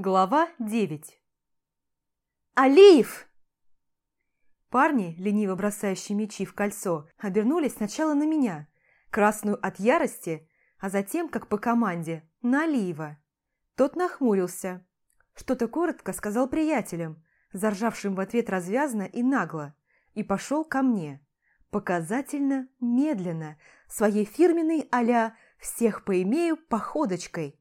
Глава 9 «Алиев!» Парни, лениво бросающие мечи в кольцо, обернулись сначала на меня, красную от ярости, а затем, как по команде, на Алиева. Тот нахмурился. Что-то коротко сказал приятелям, заржавшим в ответ развязно и нагло, и пошел ко мне. Показательно, медленно, своей фирменной а «всех поимею» походочкой,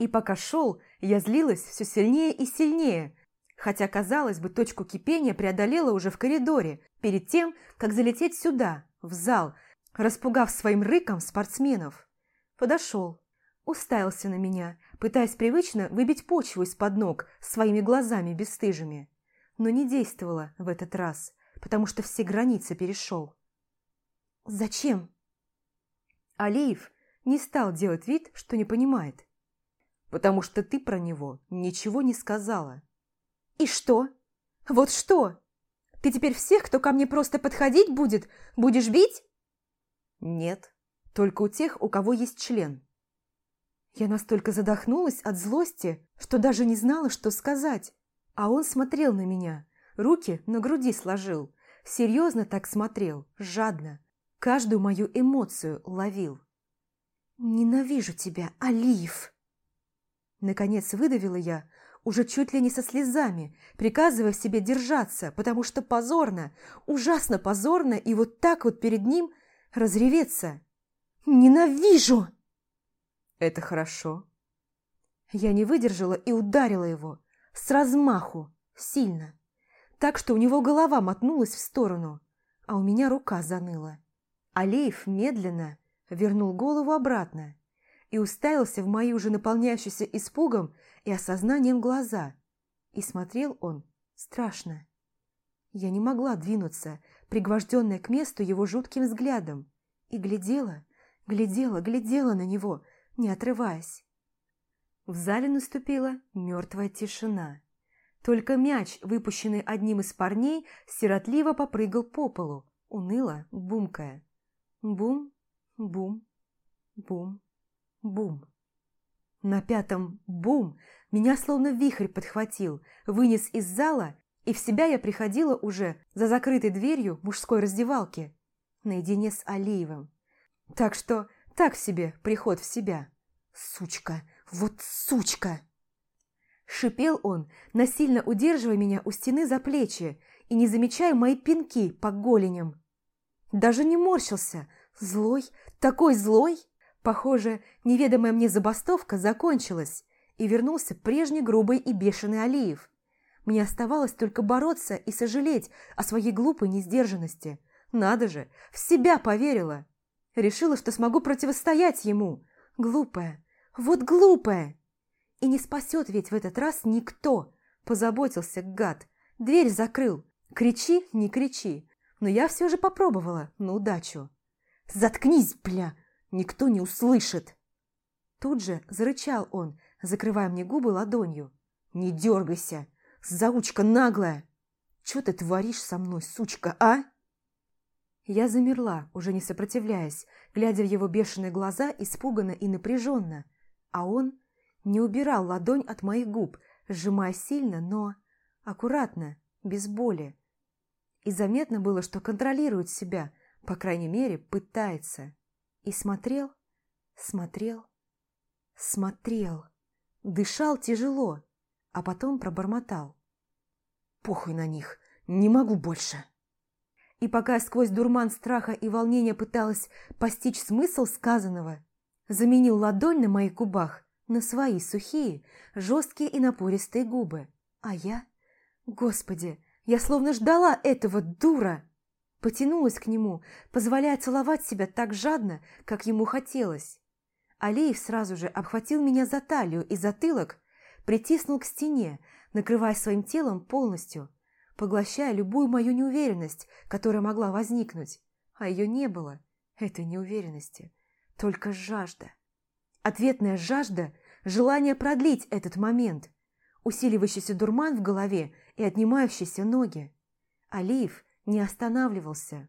и пока шел, я злилась все сильнее и сильнее, хотя, казалось бы, точку кипения преодолела уже в коридоре, перед тем, как залететь сюда, в зал, распугав своим рыком спортсменов. Подошел, уставился на меня, пытаясь привычно выбить почву из-под ног своими глазами бесстыжими. Но не действовало в этот раз, потому что все границы перешел. «Зачем?» Алиев не стал делать вид, что не понимает потому что ты про него ничего не сказала». «И что? Вот что? Ты теперь всех, кто ко мне просто подходить будет, будешь бить?» «Нет, только у тех, у кого есть член». Я настолько задохнулась от злости, что даже не знала, что сказать. А он смотрел на меня, руки на груди сложил, серьезно так смотрел, жадно, каждую мою эмоцию ловил. «Ненавижу тебя, Алиев!» Наконец выдавила я, уже чуть ли не со слезами, приказывая себе держаться, потому что позорно, ужасно позорно и вот так вот перед ним разреветься. «Ненавижу!» «Это хорошо». Я не выдержала и ударила его, с размаху, сильно, так что у него голова мотнулась в сторону, а у меня рука заныла. Алеев медленно вернул голову обратно и уставился в мои уже наполняющиеся испугом и осознанием глаза. И смотрел он страшно. Я не могла двинуться, пригвожденная к месту его жутким взглядом, и глядела, глядела, глядела на него, не отрываясь. В зале наступила мертвая тишина. Только мяч, выпущенный одним из парней, сиротливо попрыгал по полу, уныло бумкая. Бум, бум, бум. Бум. На пятом «бум» меня словно вихрь подхватил, вынес из зала, и в себя я приходила уже за закрытой дверью мужской раздевалки, наедине с Алиевым. Так что так себе приход в себя. Сучка, вот сучка! Шипел он, насильно удерживая меня у стены за плечи и не замечая мои пинки по голеням. Даже не морщился, злой, такой злой! Похоже, неведомая мне забастовка закончилась, и вернулся прежний грубый и бешеный Алиев. Мне оставалось только бороться и сожалеть о своей глупой несдержанности. Надо же, в себя поверила. Решила, что смогу противостоять ему. Глупая, вот глупая. И не спасет ведь в этот раз никто. Позаботился, гад. Дверь закрыл. Кричи, не кричи. Но я все же попробовала на удачу. «Заткнись, бля!» Никто не услышит!» Тут же зарычал он, закрывая мне губы ладонью. «Не дергайся! Заучка наглая! Че ты творишь со мной, сучка, а?» Я замерла, уже не сопротивляясь, глядя в его бешеные глаза испуганно и напряженно, а он не убирал ладонь от моих губ, сжимая сильно, но аккуратно, без боли. И заметно было, что контролирует себя, по крайней мере, пытается. И смотрел, смотрел, смотрел, дышал тяжело, а потом пробормотал. «Похуй на них, не могу больше!» И пока сквозь дурман страха и волнения пыталась постичь смысл сказанного, заменил ладонь на моих губах на свои сухие, жесткие и напористые губы. А я... Господи, я словно ждала этого, дура! Потянулась к нему, позволяя целовать себя так жадно, как ему хотелось. Алиев сразу же обхватил меня за талию и затылок, притиснул к стене, накрывая своим телом полностью, поглощая любую мою неуверенность, которая могла возникнуть. А ее не было, этой неуверенности, только жажда. Ответная жажда – желание продлить этот момент, усиливающийся дурман в голове и отнимающиеся ноги. Алиев – не останавливался.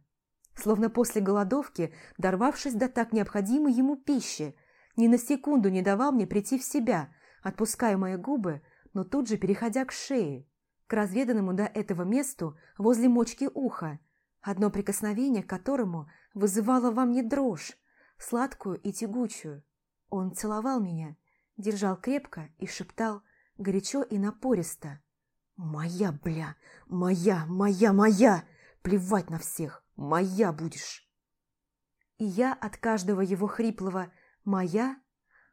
Словно после голодовки, дорвавшись до так необходимой ему пищи, ни на секунду не давал мне прийти в себя, отпуская мои губы, но тут же переходя к шее, к разведанному до этого месту возле мочки уха, одно прикосновение к которому вызывало во мне дрожь, сладкую и тягучую. Он целовал меня, держал крепко и шептал горячо и напористо. «Моя, бля, моя, моя, моя! Плевать на всех, моя будешь!» И я от каждого его хриплого «моя»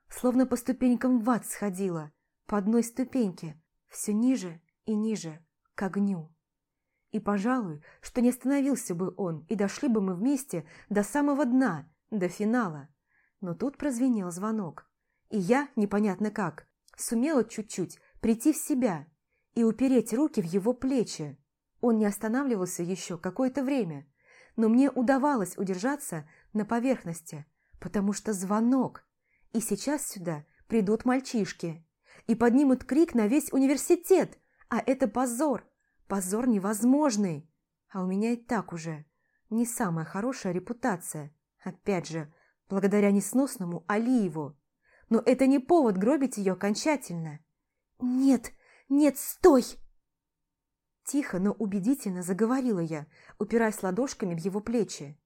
словно по ступенькам в ад сходила, по одной ступеньке, все ниже и ниже, к огню. И, пожалуй, что не остановился бы он, и дошли бы мы вместе до самого дна, до финала. Но тут прозвенел звонок, и я, непонятно как, сумела чуть-чуть прийти в себя и упереть руки в его плечи. Он не останавливался еще какое-то время, но мне удавалось удержаться на поверхности, потому что звонок, и сейчас сюда придут мальчишки и поднимут крик на весь университет, а это позор, позор невозможный. А у меня и так уже не самая хорошая репутация, опять же, благодаря несносному Алиеву. Но это не повод гробить ее окончательно. «Нет, нет, стой!» Тихо, но убедительно заговорила я, упираясь ладошками в его плечи.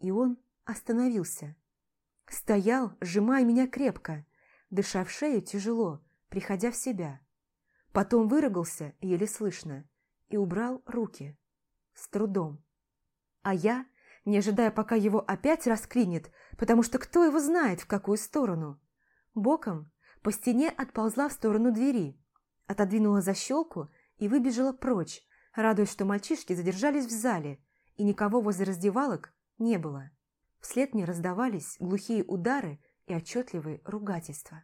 И он остановился. Стоял, сжимая меня крепко, дыша шею тяжело, приходя в себя. Потом выругался, еле слышно, и убрал руки. С трудом. А я, не ожидая, пока его опять расклинит, потому что кто его знает, в какую сторону, боком по стене отползла в сторону двери, отодвинула защелку и выбежала прочь, радуясь, что мальчишки задержались в зале, и никого возле раздевалок не было. Вслед мне раздавались глухие удары и отчетливые ругательства.